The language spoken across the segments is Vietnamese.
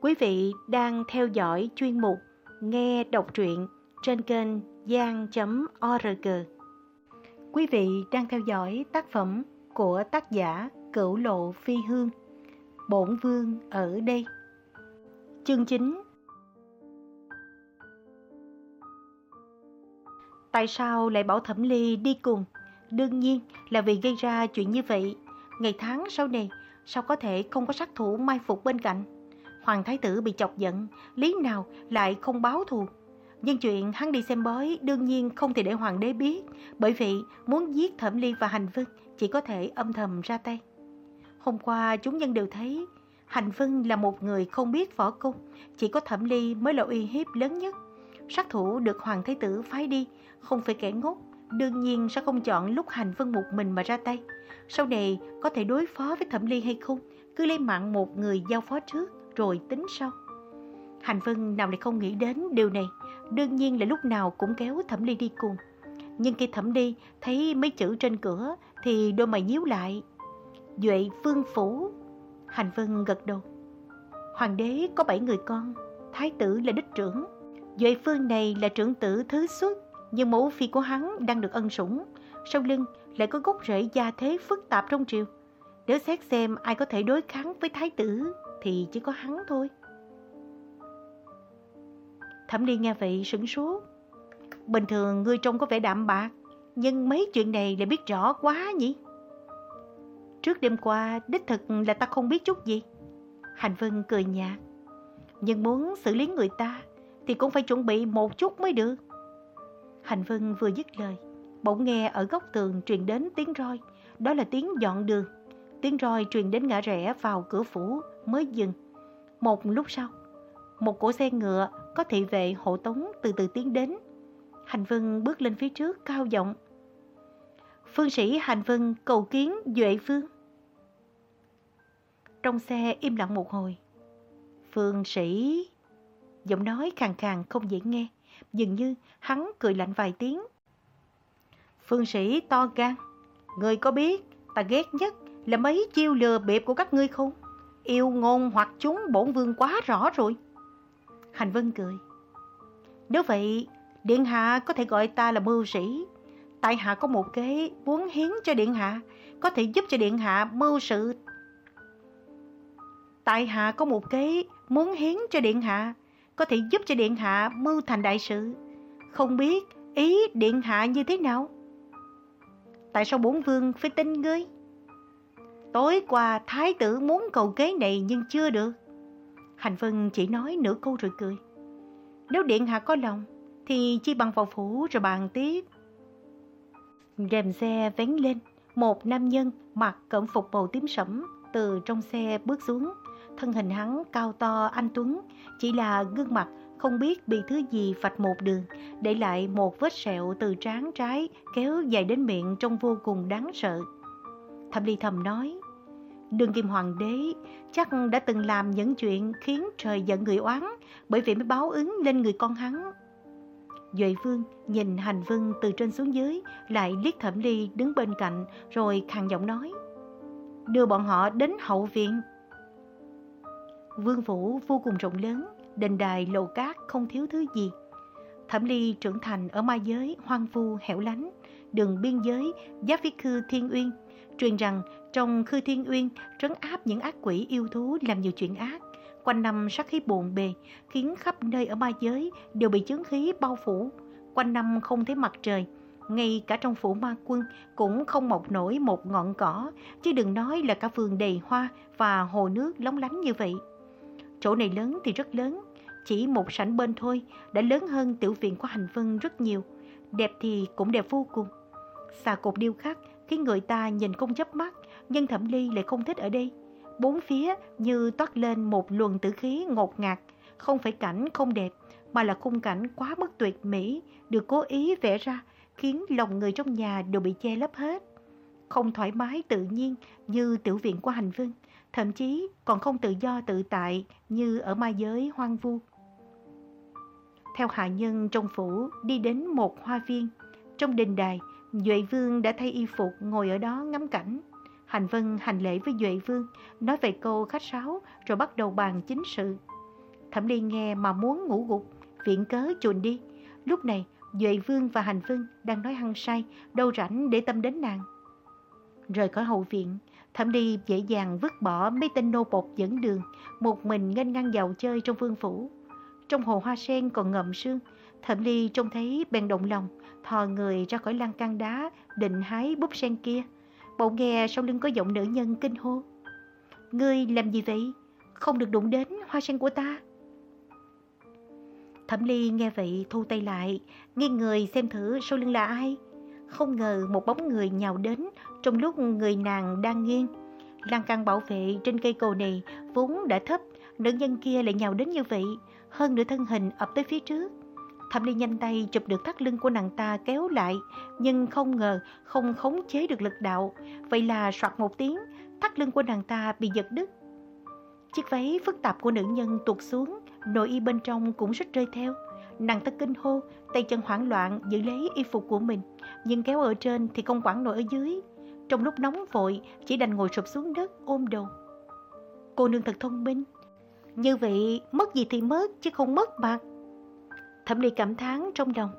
Quý vị đang theo dõi chuyên mục Nghe đọc truyện trên kênh gian.org. Quý vị đang theo dõi tác phẩm của tác giả Cửu Lộ Phi Hương, Bổn Vương ở đây. Chương 9 Tại sao lại bảo Thẩm Ly đi cùng? Đương nhiên là vì gây ra chuyện như vậy. Ngày tháng sau này, sao có thể không có sát thủ mai phục bên cạnh? Hoàng Thái Tử bị chọc giận, lý nào lại không báo thù? Nhưng chuyện hắn đi xem bói đương nhiên không thể để hoàng đế biết, bởi vì muốn giết Thẩm Ly và Hành Vân chỉ có thể âm thầm ra tay. Hôm qua chúng nhân đều thấy Hành Vân là một người không biết võ công, chỉ có Thẩm Ly mới là uy hiếp lớn nhất. Sát thủ được Hoàng Thái Tử phái đi, không phải kẻ ngốc, đương nhiên sẽ không chọn lúc Hành Vân một mình mà ra tay. Sau này có thể đối phó với Thẩm Ly hay không, cứ lấy mạng một người giao phó trước rồi tính sau. Hành Vân nào lại không nghĩ đến điều này, đương nhiên là lúc nào cũng kéo Thẩm Ly đi cùng. Nhưng khi Thẩm Ly thấy mấy chữ trên cửa thì đôi mày nhíu lại. Duệ Vương Phủ. Hành Vân gật đầu. Hoàng đế có bảy người con, thái tử là đích trưởng. Duệ phương này là trưởng tử thứ xuất, nhưng mẫu phi của hắn đang được ân sủng. Sau lưng lại có gốc rễ gia thế phức tạp trong triều. Nếu xét xem ai có thể đối kháng với thái tử thì chỉ có hắn thôi. Thẩm Ly nghe vậy sửng sốt. Bình thường ngươi trông có vẻ đạm bạc, nhưng mấy chuyện này lại biết rõ quá nhỉ? Trước đêm qua, đích thực là ta không biết chút gì. Hành Vân cười nhạt. Nhưng muốn xử lý người ta thì cũng phải chuẩn bị một chút mới được. Hành Vân vừa dứt lời, bỗng nghe ở góc tường truyền đến tiếng roi, đó là tiếng dọn đường. Tiếng roi truyền đến ngã rẽ vào cửa phủ mới dừng. Một lúc sau, một cỗ xe ngựa có thị vệ hộ tống từ từ tiến đến. Hành Vân bước lên phía trước cao giọng. Phương sĩ Hành Vân cầu kiến Duệ Phương. Trong xe im lặng một hồi. Phương sĩ... Giọng nói khàn khàn không dễ nghe. Dường như hắn cười lạnh vài tiếng. Phương sĩ to gan. Người có biết ta ghét nhất là mấy chiêu lừa bịp của các ngươi không? Yêu ngôn hoặc chúng bổn vương quá rõ rồi. Hành Vân cười. Nếu vậy, Điện Hạ có thể gọi ta là mưu sĩ. Tại Hạ có một kế muốn hiến cho Điện Hạ, có thể giúp cho Điện Hạ mưu sự. Tại Hạ có một kế muốn hiến cho Điện Hạ, có thể giúp cho Điện Hạ mưu thành đại sự. Không biết ý Điện Hạ như thế nào? Tại sao bốn vương phải tin ngươi? Tối qua thái tử muốn cầu kế này nhưng chưa được. Hành Vân chỉ nói nửa câu rồi cười. Nếu Điện Hạ có lòng, thì chi bằng vào phủ rồi bàn tiếp. Rèm xe vén lên, một nam nhân mặc cẩm phục màu tím sẫm từ trong xe bước xuống. Thân hình hắn cao to anh Tuấn, chỉ là gương mặt không biết bị thứ gì vạch một đường, để lại một vết sẹo từ trán trái kéo dài đến miệng trông vô cùng đáng sợ. Thẩm Ly thầm nói, Đường Kim Hoàng đế chắc đã từng làm những chuyện khiến trời giận người oán, bởi vậy mới báo ứng lên người con hắn. Duệ Vương nhìn Hành Vân từ trên xuống dưới, lại liếc Thẩm Ly đứng bên cạnh, rồi khàn giọng nói. Đưa bọn họ đến hậu viện. Vương phủ vô cùng rộng lớn, đền đài lầu cát không thiếu thứ gì. Thẩm Ly trưởng thành ở ma giới hoang vu hẻo lánh, đường biên giới giáp với khư Thiên Uyên, truyền rằng trong Khư Thiên Uyên trấn áp những ác quỷ yêu thú làm nhiều chuyện ác. Quanh năm sát khí bồn bề, khiến khắp nơi ở ma giới đều bị chướng khí bao phủ. Quanh năm không thấy mặt trời, ngay cả trong phủ ma quân cũng không mọc nổi một ngọn cỏ, chứ đừng nói là cả vườn đầy hoa và hồ nước lóng lánh như vậy. Chỗ này lớn thì rất lớn, chỉ một sảnh bên thôi đã lớn hơn tiểu viện của Hành Vân rất nhiều. Đẹp thì cũng đẹp vô cùng. Xà cột điêu khắc khiến người ta nhìn không chớp mắt, nhưng Thẩm Ly lại không thích ở đây. Bốn phía như toát lên một luồng tử khí ngột ngạt, không phải cảnh không đẹp, mà là khung cảnh quá mức tuyệt mỹ, được cố ý vẽ ra, khiến lòng người trong nhà đều bị che lấp hết. Không thoải mái tự nhiên như tiểu viện của Hành Vương, thậm chí còn không tự do tự tại như ở ma giới hoang vu. Theo hạ nhân trong phủ đi đến một hoa viên, trong đình đài, Duệ Vương đã thay y phục ngồi ở đó ngắm cảnh. Hành Vân hành lễ với Duệ Vương, nói về câu khách sáo rồi bắt đầu bàn chính sự. Thẩm Ly nghe mà muốn ngủ gục, viện cớ chuồn đi. Lúc này, Duệ Vương và Hành Vương đang nói hăng say, đâu rảnh để tâm đến nàng. Rời khỏi hậu viện, Thẩm Ly dễ dàng vứt bỏ mấy tên nô bột dẫn đường, một mình nghênh ngang dạo chơi trong vương phủ. Trong hồ hoa sen còn ngậm sương, Thẩm Ly trông thấy bèn động lòng, thò người ra khỏi lan can đá, định hái búp sen kia. Bỗng nghe sau lưng có giọng nữ nhân kinh hô. Ngươi làm gì vậy? Không được đụng đến hoa sen của ta. Thẩm Ly nghe vậy thu tay lại, nghiêng người xem thử sau lưng là ai. Không ngờ một bóng người nhào đến trong lúc người nàng đang nghiêng. Lan can bảo vệ trên cây cầu này vốn đã thấp, nữ nhân kia lại nhào đến như vậy, hơn nửa thân hình ập tới phía trước. Thẩm Ly nhanh tay chụp được thắt lưng của nàng ta kéo lại, nhưng không ngờ không khống chế được lực đạo. Vậy là soạt một tiếng, thắt lưng của nàng ta bị giật đứt. Chiếc váy phức tạp của nữ nhân tuột xuống, nội y bên trong cũng rít rơi theo. Nàng ta kinh hô, tay chân hoảng loạn giữ lấy y phục của mình, nhưng kéo ở trên thì không quản nổi ở dưới. Trong lúc nóng vội, chỉ đành ngồi sụp xuống đất ôm đầu. Cô nương thật thông minh. Như vậy, mất gì thì mất, chứ không mất bạc. Thẩm Ly cảm thán trong lòng.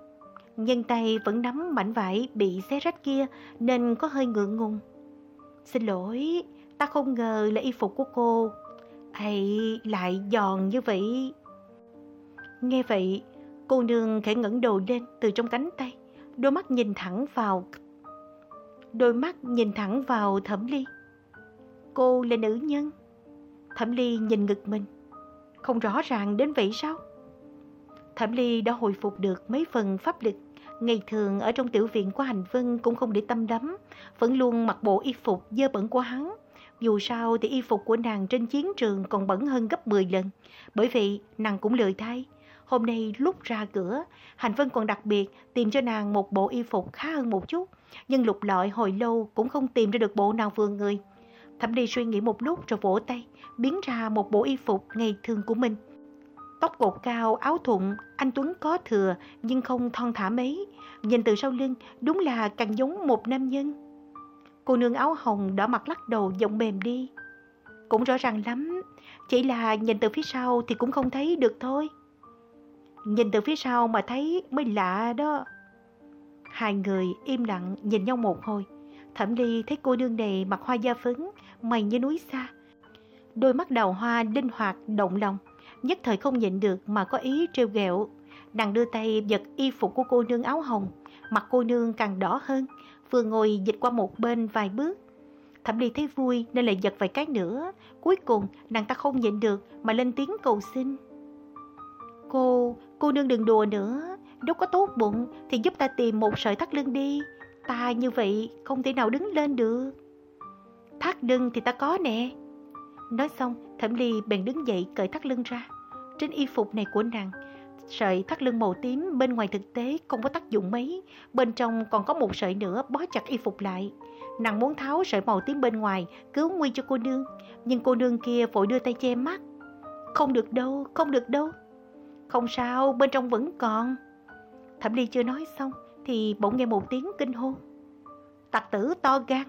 nhân tay vẫn nắm mảnh vải bị xé rách kia nên có hơi ngượng ngùng. Xin lỗi, ta không ngờ là y phục của cô Hay lại giòn như vậy. Nghe vậy, cô nương khẽ ngẩng đầu lên từ trong cánh tay, đôi mắt nhìn thẳng vào đôi mắt nhìn thẳng vào Thẩm Ly. Cô là nữ nhân. Thẩm Ly nhìn ngực mình, không rõ ràng đến vậy sao? Thẩm Ly đã hồi phục được mấy phần pháp lực. Ngày thường ở trong tiểu viện của Hành Vân cũng không để tâm đắm, vẫn luôn mặc bộ y phục dơ bẩn của hắn. Dù sao thì y phục của nàng trên chiến trường còn bẩn hơn gấp 10 lần, bởi vì nàng cũng lười thay. Hôm nay lúc ra cửa, Hành Vân còn đặc biệt tìm cho nàng một bộ y phục khá hơn một chút, nhưng lục lọi hồi lâu cũng không tìm ra được bộ nào vừa người. Thẩm Ly suy nghĩ một lúc rồi vỗ tay, biến ra một bộ y phục ngày thường của mình. Tóc cột cao, áo thụng, anh Tuấn có thừa nhưng không thon thả mấy. Nhìn từ sau lưng đúng là càng giống một nam nhân. Cô nương áo hồng đỏ mặt lắc đầu giọng mềm đi. Cũng rõ ràng lắm, chỉ là nhìn từ phía sau thì cũng không thấy được thôi. Nhìn từ phía sau mà thấy mới lạ đó. Hai người im lặng nhìn nhau một hồi. Thẩm Ly thấy cô nương này mặc hoa da phấn, mày như núi xa. Đôi mắt đào hoa linh hoạt động lòng nhất thời không nhịn được mà có ý trêu ghẹo. Nàng đưa tay giật y phục của cô nương áo hồng, mặt cô nương càng đỏ hơn, vừa ngồi dịch qua một bên vài bước. Thẩm Ly thấy vui nên lại giật vài cái nữa. Cuối cùng nàng ta không nhịn được mà lên tiếng cầu xin. Cô, cô nương đừng đùa nữa. Nếu có tốt bụng thì giúp ta tìm một sợi thắt lưng đi. Ta như vậy không thể nào đứng lên được. Thắt lưng thì ta có nè. Nói xong, Thẩm Ly bèn đứng dậy cởi thắt lưng ra. Trên y phục này của nàng, sợi thắt lưng màu tím bên ngoài thực tế không có tác dụng mấy, bên trong còn có một sợi nữa bó chặt y phục lại. Nàng muốn tháo sợi màu tím bên ngoài, cứu nguy cho cô nương, nhưng cô nương kia vội đưa tay che mắt. Không được đâu, không được đâu. Không sao, bên trong vẫn còn. Thẩm Ly chưa nói xong, thì bỗng nghe một tiếng kinh hô. Tặc tử to gan,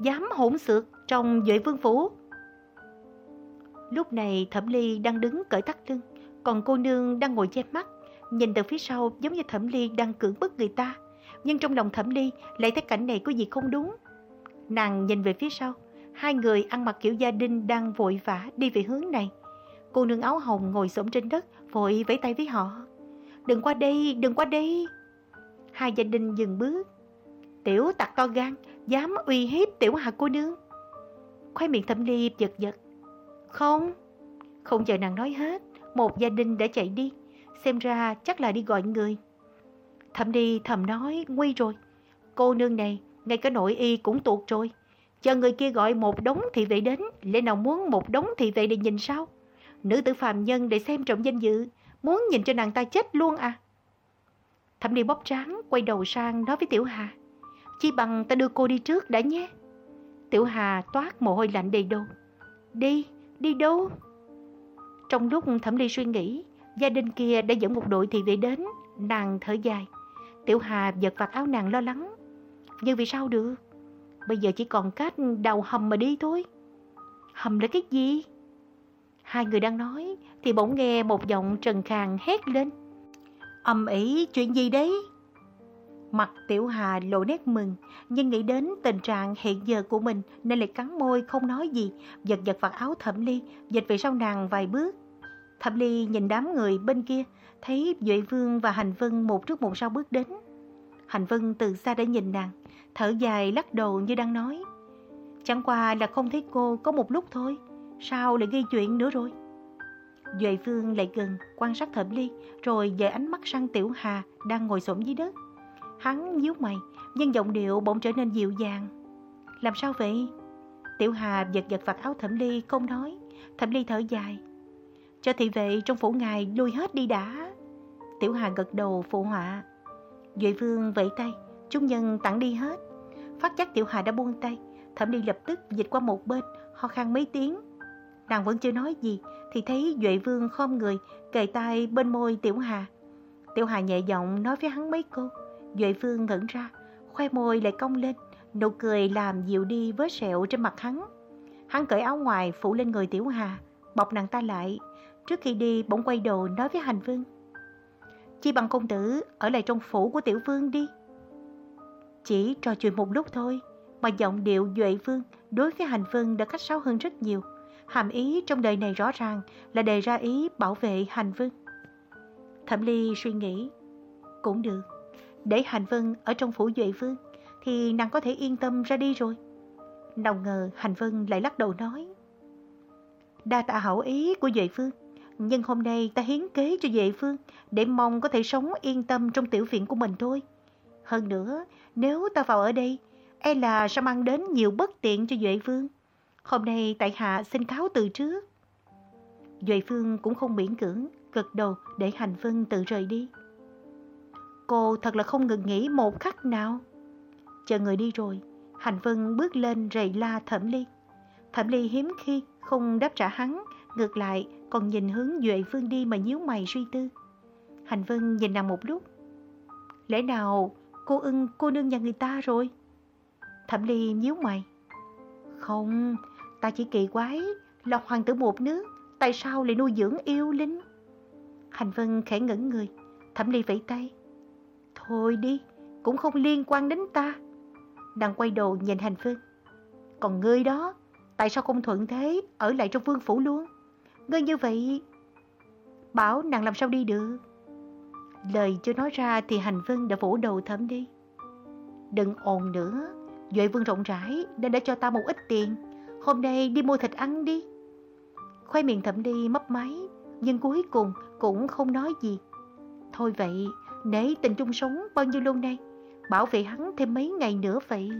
dám hỗn xược trong Duệ Vương Phủ. Lúc này Thẩm Ly đang đứng cởi thắt lưng, còn cô nương đang ngồi che mắt, nhìn từ phía sau giống như Thẩm Ly đang cưỡng bức người ta. Nhưng trong lòng Thẩm Ly lại thấy cảnh này có gì không đúng. Nàng nhìn về phía sau, hai người ăn mặc kiểu gia đình đang vội vã đi về hướng này. Cô nương áo hồng ngồi xổm trên đất, vội vẫy tay với họ. Đừng qua đây, đừng qua đây. Hai gia đình dừng bước. Tiểu tặc to gan, dám uy hiếp tiểu hạ cô nương. Khoai miệng thẩm ly giật giật. Không, không chờ nàng nói hết, một gia đình đã chạy đi, xem ra chắc là đi gọi người. Thẩm đi thầm nói, nguy rồi, cô nương này, ngay cả nội y cũng tuột rồi. Chờ người kia gọi một đống thị vệ đến, lẽ nào muốn một đống thị vệ để nhìn sao? Nữ tử phàm nhân để xem trọng danh dự, muốn nhìn cho nàng ta chết luôn à? Thẩm đi bóp tráng, quay đầu sang nói với Tiểu Hà. Chi bằng ta đưa cô đi trước đã nhé. Tiểu Hà toát mồ hôi lạnh đầy đầu. Đi, Đi đâu? Trong lúc Thẩm Ly suy nghĩ, gia đình kia đã dẫn một đội thị vệ đến, nàng thở dài. Tiểu Hà giật vạt áo nàng lo lắng. Nhưng vì sao được? Bây giờ chỉ còn cách đào hầm mà đi thôi. Hầm là cái gì? Hai người đang nói thì bỗng nghe một giọng trần khàn hét lên. Âm ỉ chuyện gì đấy? Mặt Tiểu Hà lộ nét mừng, nhưng nghĩ đến tình trạng hiện giờ của mình nên lại cắn môi không nói gì, giật giật vạt áo Thẩm Ly, dịch về sau nàng vài bước. Thẩm Ly nhìn đám người bên kia, thấy Duệ Vương và Hành Vân một trước một sau bước đến. Hành Vân từ xa đã nhìn nàng, thở dài lắc đầu như đang nói. Chẳng qua là không thấy cô có một lúc thôi, sao lại gây chuyện nữa rồi? Duệ Vương lại gần quan sát Thẩm Ly, rồi dời ánh mắt sang Tiểu Hà đang ngồi xổm dưới đất. Hắn nhíu mày, nhưng giọng điệu bỗng trở nên dịu dàng. Làm sao vậy? Tiểu Hà giật giật vạt áo Thẩm Ly không nói. Thẩm Ly thở dài. Cho thị vệ trong phủ ngài lui hết đi đã. Tiểu Hà gật đầu phụ họa. Duệ Vương vẫy tay, chúng nhân tặng đi hết. Phát giác Tiểu Hà đã buông tay, Thẩm Ly lập tức dịch qua một bên, ho khan mấy tiếng. Nàng vẫn chưa nói gì, thì thấy Duệ Vương khom người, kề tay bên môi Tiểu Hà. Tiểu Hà nhẹ giọng nói với hắn mấy câu. Duệ Vương ngẩn ra, khoe môi lại cong lên, nụ cười làm dịu đi vết sẹo trên mặt hắn. Hắn cởi áo ngoài phủ lên người Tiểu Hà, bọc nàng ta lại. Trước khi đi bỗng quay đầu nói với Hành Vương. Chi bằng công tử ở lại trong phủ của Tiểu Vương đi. Chỉ trò chuyện một lúc thôi, mà giọng điệu Duệ Vương đối với Hành Vương đã cách sáo hơn rất nhiều. Hàm ý trong đời này rõ ràng là đề ra ý bảo vệ Hành Vương. Thẩm Ly suy nghĩ, cũng được để Hành Vân ở trong phủ Duệ Vương thì nàng có thể yên tâm ra đi rồi. Nào ngờ Hành Vân lại lắc đầu nói. Đa tạ hảo ý của Duệ Vương, nhưng hôm nay ta hiến kế cho Duệ Vương để mong có thể sống yên tâm trong tiểu viện của mình thôi. Hơn nữa, nếu ta vào ở đây, e là sẽ mang đến nhiều bất tiện cho Duệ Vương. Hôm nay tại hạ xin cáo từ trước. Duệ Vương cũng không miễn cưỡng, gật đầu để Hành Vân tự rời đi. Cô thật là không ngừng nghỉ một khắc nào. Chờ người đi rồi, Hành Vân bước lên rầy la Thẩm Ly. Thẩm Ly hiếm khi không đáp trả hắn, ngược lại còn nhìn hướng Duệ Vương đi mà nhíu mày suy tư. Hành Vân nhìn nàng một lúc. Lẽ nào cô ưng cô nương nhà người ta rồi? Thẩm Ly nhíu mày. Không, ta chỉ kỳ quái là hoàng tử một nước, tại sao lại nuôi dưỡng yêu linh? Hành Vân khẽ ngẩn người, Thẩm Ly vẫy tay. Thôi đi, cũng không liên quan đến ta. Nàng quay đầu nhìn hành phương. Còn ngươi đó, tại sao không thuận thế ở lại trong vương phủ luôn? Ngươi như vậy, bảo nàng làm sao đi được? Lời chưa nói ra thì hành vân đã vỗ đầu thấm đi. Đừng ồn nữa, Duệ vương rộng rãi nên đã cho ta một ít tiền. Hôm nay đi mua thịt ăn đi. Khoai miệng thẩm đi mấp máy, nhưng cuối cùng cũng không nói gì. Thôi vậy, nể tình chung sống bao nhiêu lâu nay, bảo vệ hắn thêm mấy ngày nữa vậy.